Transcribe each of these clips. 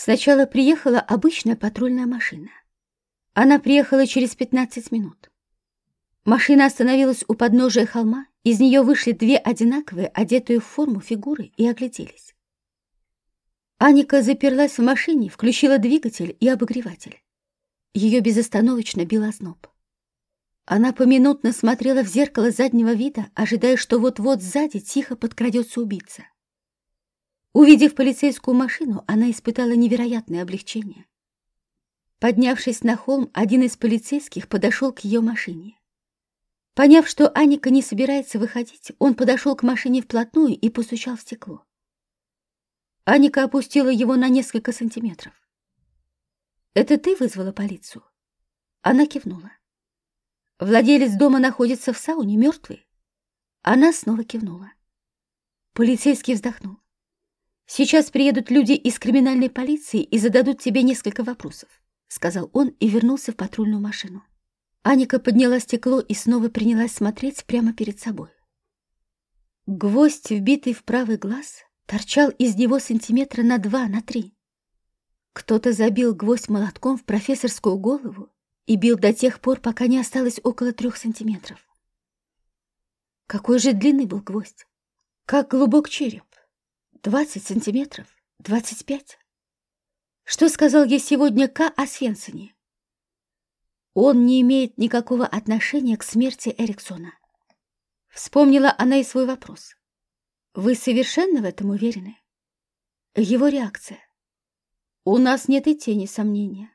Сначала приехала обычная патрульная машина. Она приехала через 15 минут. Машина остановилась у подножия холма, из нее вышли две одинаковые, одетые в форму фигуры, и огляделись. Аника заперлась в машине, включила двигатель и обогреватель. Ее безостановочно бил озноб. Она поминутно смотрела в зеркало заднего вида, ожидая, что вот-вот сзади тихо подкрадется убийца. Увидев полицейскую машину, она испытала невероятное облегчение. Поднявшись на холм, один из полицейских подошел к ее машине. Поняв, что Аника не собирается выходить, он подошел к машине вплотную и постучал в стекло. Аника опустила его на несколько сантиметров. «Это ты вызвала полицию?» Она кивнула. «Владелец дома находится в сауне, мертвый?» Она снова кивнула. Полицейский вздохнул. «Сейчас приедут люди из криминальной полиции и зададут тебе несколько вопросов», сказал он и вернулся в патрульную машину. Аника подняла стекло и снова принялась смотреть прямо перед собой. Гвоздь, вбитый в правый глаз, торчал из него сантиметра на два, на три. Кто-то забил гвоздь молотком в профессорскую голову и бил до тех пор, пока не осталось около трех сантиметров. Какой же длинный был гвоздь? Как глубок череп? Двадцать сантиметров? Двадцать пять? Что сказал ей сегодня К. о Свенсоне? Он не имеет никакого отношения к смерти Эриксона. Вспомнила она и свой вопрос. Вы совершенно в этом уверены? Его реакция. У нас нет и тени сомнения.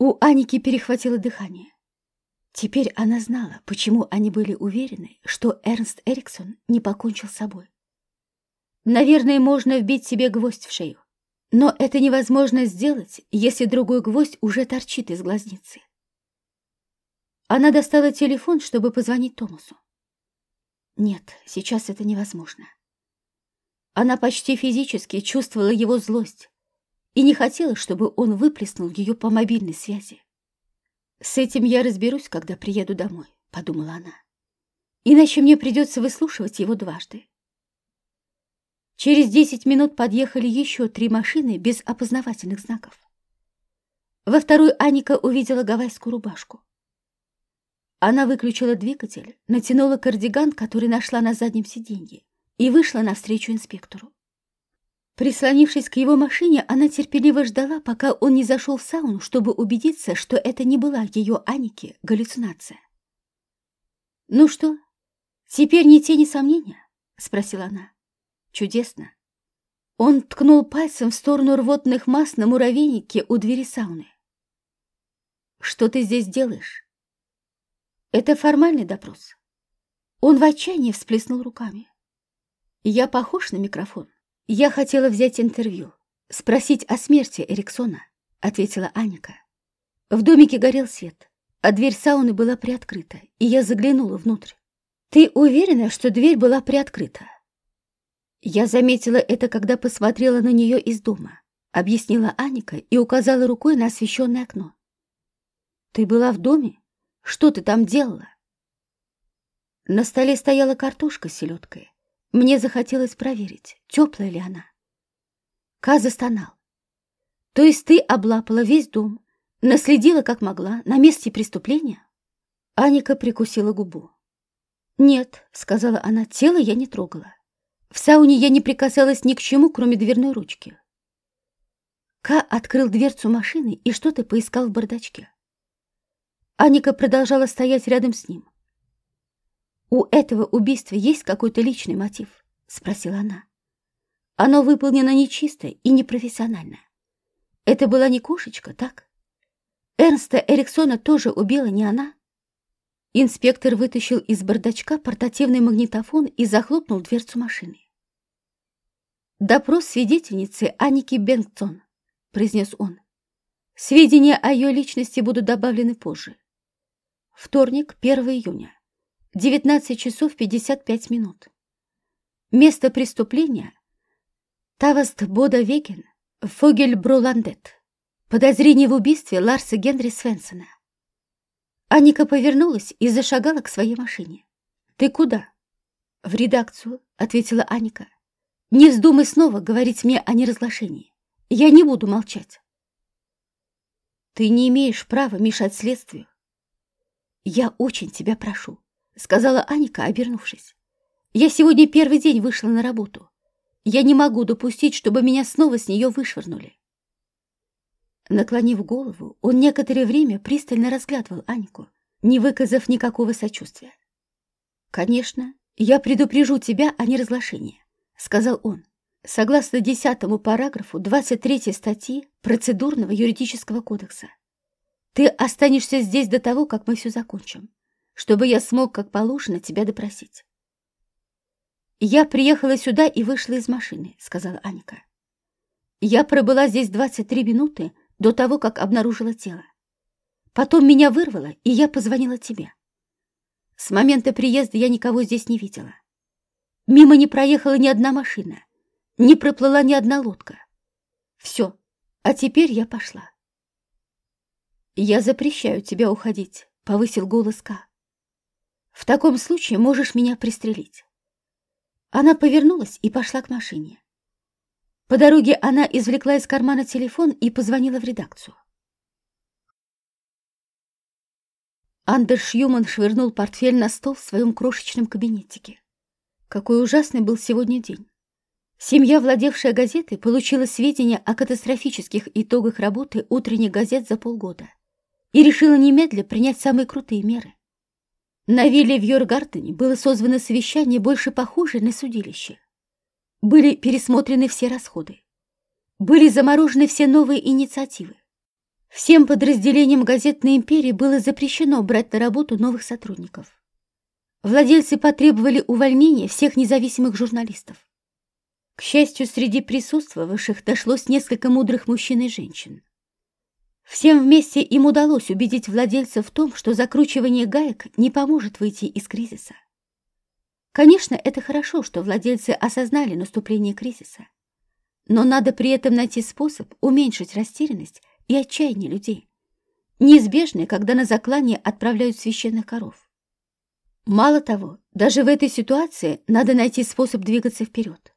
У Аники перехватило дыхание. Теперь она знала, почему они были уверены, что Эрнст Эриксон не покончил с собой. Наверное, можно вбить себе гвоздь в шею. Но это невозможно сделать, если другой гвоздь уже торчит из глазницы. Она достала телефон, чтобы позвонить Томасу. Нет, сейчас это невозможно. Она почти физически чувствовала его злость и не хотела, чтобы он выплеснул ее по мобильной связи. «С этим я разберусь, когда приеду домой», — подумала она. «Иначе мне придется выслушивать его дважды. Через десять минут подъехали еще три машины без опознавательных знаков. Во вторую Аника увидела гавайскую рубашку. Она выключила двигатель, натянула кардиган, который нашла на заднем сиденье, и вышла навстречу инспектору. Прислонившись к его машине, она терпеливо ждала, пока он не зашел в сауну, чтобы убедиться, что это не была ее Аники галлюцинация. «Ну что, теперь ни тени сомнения?» — спросила она. Чудесно. Он ткнул пальцем в сторону рвотных масс на муравейнике у двери сауны. «Что ты здесь делаешь?» «Это формальный допрос». Он в отчаянии всплеснул руками. «Я похож на микрофон. Я хотела взять интервью, спросить о смерти Эриксона», — ответила Аника. В домике горел свет, а дверь сауны была приоткрыта, и я заглянула внутрь. «Ты уверена, что дверь была приоткрыта?» «Я заметила это, когда посмотрела на нее из дома», — объяснила Аника и указала рукой на освещенное окно. «Ты была в доме? Что ты там делала?» На столе стояла картошка с селедкой. Мне захотелось проверить, теплая ли она. Ка застонал. «То есть ты облапала весь дом, наследила, как могла, на месте преступления?» Аника прикусила губу. «Нет», — сказала она, — «тело я не трогала. В сауне я не прикасалась ни к чему, кроме дверной ручки. Ка открыл дверцу машины и что-то поискал в бардачке. Аника продолжала стоять рядом с ним. «У этого убийства есть какой-то личный мотив?» — спросила она. «Оно выполнено нечисто и непрофессионально. Это была не кошечка, так? Эрнста Эриксона тоже убила не она?» Инспектор вытащил из бардачка портативный магнитофон и захлопнул дверцу машины. «Допрос свидетельницы Аники Бенгтон», — произнес он. «Сведения о ее личности будут добавлены позже. Вторник, 1 июня, 19 часов 55 минут. Место преступления — Таваст Бода Веген, Фогель Броландет. Подозрение в убийстве Ларса Генри Свенсона. Аника повернулась и зашагала к своей машине. «Ты куда?» «В редакцию», — ответила Аника. «Не вздумай снова говорить мне о неразглашении. Я не буду молчать. Ты не имеешь права мешать следствию. Я очень тебя прошу, сказала Аника, обернувшись. Я сегодня первый день вышла на работу. Я не могу допустить, чтобы меня снова с нее вышвырнули. Наклонив голову, он некоторое время пристально разглядывал Анику, не выказав никакого сочувствия. «Конечно, я предупрежу тебя о неразглашении», — сказал он, согласно десятому параграфу 23 статьи Процедурного юридического кодекса. «Ты останешься здесь до того, как мы все закончим, чтобы я смог как положено тебя допросить». «Я приехала сюда и вышла из машины», — сказала Аника. «Я пробыла здесь 23 минуты до того, как обнаружила тело. Потом меня вырвало, и я позвонила тебе. С момента приезда я никого здесь не видела. Мимо не проехала ни одна машина, не проплыла ни одна лодка. Все, а теперь я пошла. «Я запрещаю тебе уходить», — повысил голос Ка. «В таком случае можешь меня пристрелить». Она повернулась и пошла к машине. По дороге она извлекла из кармана телефон и позвонила в редакцию. Андерс Шьюман швырнул портфель на стол в своем крошечном кабинетике. Какой ужасный был сегодня день. Семья, владевшая газетой, получила сведения о катастрофических итогах работы утренних газет за полгода и решила немедля принять самые крутые меры. На вилле в Йоргартене было созвано совещание, больше похожее на судилище. Были пересмотрены все расходы. Были заморожены все новые инициативы. Всем подразделениям газетной империи было запрещено брать на работу новых сотрудников. Владельцы потребовали увольнения всех независимых журналистов. К счастью, среди присутствовавших нашлось несколько мудрых мужчин и женщин. Всем вместе им удалось убедить владельцев в том, что закручивание гаек не поможет выйти из кризиса. Конечно, это хорошо, что владельцы осознали наступление кризиса. Но надо при этом найти способ уменьшить растерянность и отчаяние людей, неизбежные, когда на заклание отправляют священных коров. Мало того, даже в этой ситуации надо найти способ двигаться вперед.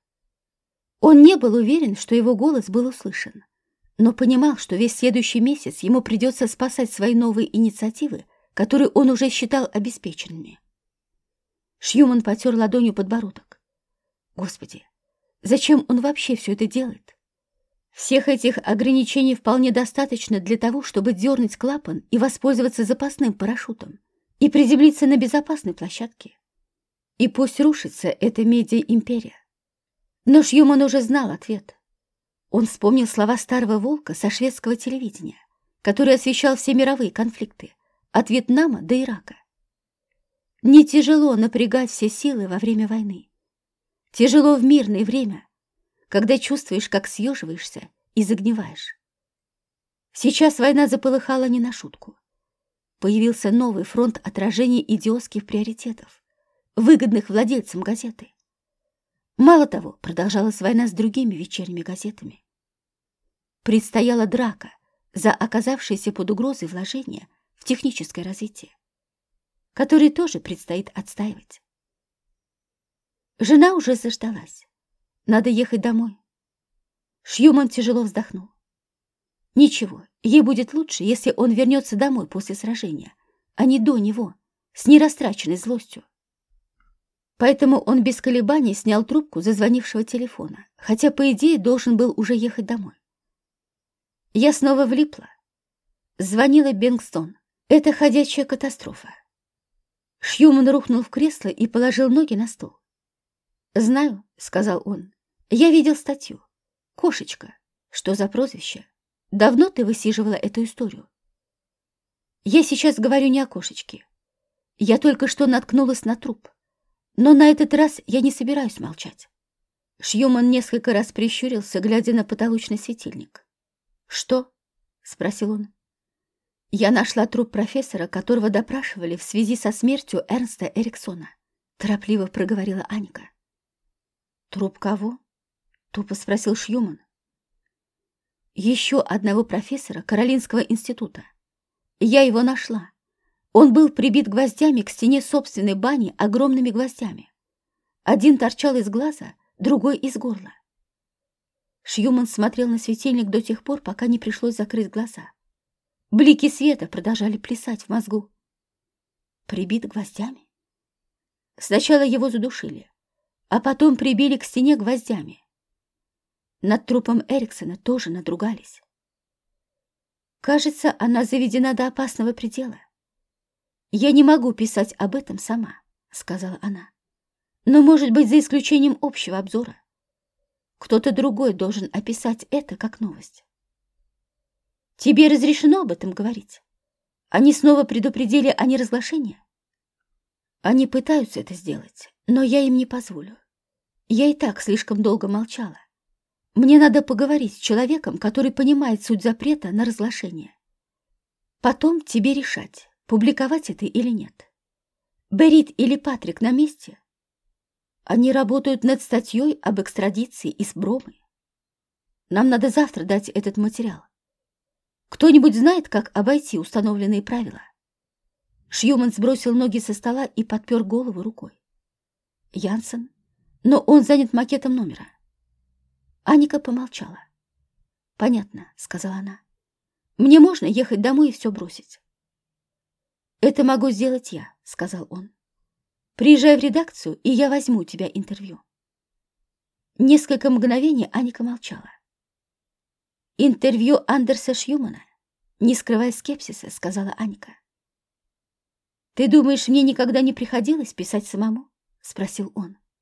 Он не был уверен, что его голос был услышан но понимал, что весь следующий месяц ему придется спасать свои новые инициативы, которые он уже считал обеспеченными. Шьюман потер ладонью подбородок. Господи, зачем он вообще все это делает? Всех этих ограничений вполне достаточно для того, чтобы дернуть клапан и воспользоваться запасным парашютом и приземлиться на безопасной площадке. И пусть рушится эта медиа-империя. Но Шьюман уже знал ответ — он вспомнил слова старого волка со шведского телевидения, который освещал все мировые конфликты, от Вьетнама до Ирака. Не тяжело напрягать все силы во время войны. Тяжело в мирное время, когда чувствуешь, как съеживаешься и загниваешь. Сейчас война заполыхала не на шутку. Появился новый фронт отражения идиотских приоритетов, выгодных владельцам газеты. Мало того, продолжалась война с другими вечерними газетами. Предстояла драка за оказавшиеся под угрозой вложения в техническое развитие, которые тоже предстоит отстаивать. Жена уже заждалась. Надо ехать домой. Шьюман тяжело вздохнул. Ничего, ей будет лучше, если он вернется домой после сражения, а не до него, с нерастраченной злостью. Поэтому он без колебаний снял трубку зазвонившего телефона, хотя, по идее, должен был уже ехать домой. Я снова влипла. Звонила Бенгстон. Это ходячая катастрофа. Шьюман рухнул в кресло и положил ноги на стол. «Знаю», — сказал он. «Я видел статью. Кошечка. Что за прозвище? Давно ты высиживала эту историю?» «Я сейчас говорю не о кошечке. Я только что наткнулась на труп. Но на этот раз я не собираюсь молчать. Шьюман несколько раз прищурился, глядя на потолочный светильник. «Что?» — спросил он. «Я нашла труп профессора, которого допрашивали в связи со смертью Эрнста Эриксона», — торопливо проговорила Аника. «Труп кого?» — тупо спросил Шьюман. «Еще одного профессора Каролинского института. Я его нашла. Он был прибит гвоздями к стене собственной бани огромными гвоздями. Один торчал из глаза, другой из горла. Шьюман смотрел на светильник до тех пор, пока не пришлось закрыть глаза. Блики света продолжали плясать в мозгу. Прибит гвоздями? Сначала его задушили, а потом прибили к стене гвоздями. Над трупом Эриксона тоже надругались. Кажется, она заведена до опасного предела. «Я не могу писать об этом сама», — сказала она. «Но, может быть, за исключением общего обзора. Кто-то другой должен описать это как новость». «Тебе разрешено об этом говорить? Они снова предупредили о неразглашении?» «Они пытаются это сделать, но я им не позволю. Я и так слишком долго молчала. Мне надо поговорить с человеком, который понимает суть запрета на разглашение. Потом тебе решать, публиковать это или нет. Берит или Патрик на месте? Они работают над статьей об экстрадиции из Бромы. Нам надо завтра дать этот материал. Кто-нибудь знает, как обойти установленные правила? Шьюман сбросил ноги со стола и подпер голову рукой. Янсен, но он занят макетом номера. Аника помолчала. «Понятно», — сказала она. «Мне можно ехать домой и все бросить?» «Это могу сделать я», — сказал он. «Приезжай в редакцию, и я возьму у тебя интервью». Несколько мгновений Аника молчала. «Интервью Андерса Шьюмана», — не скрывая скепсиса, сказала Аника. «Ты думаешь, мне никогда не приходилось писать самому?» — спросил он.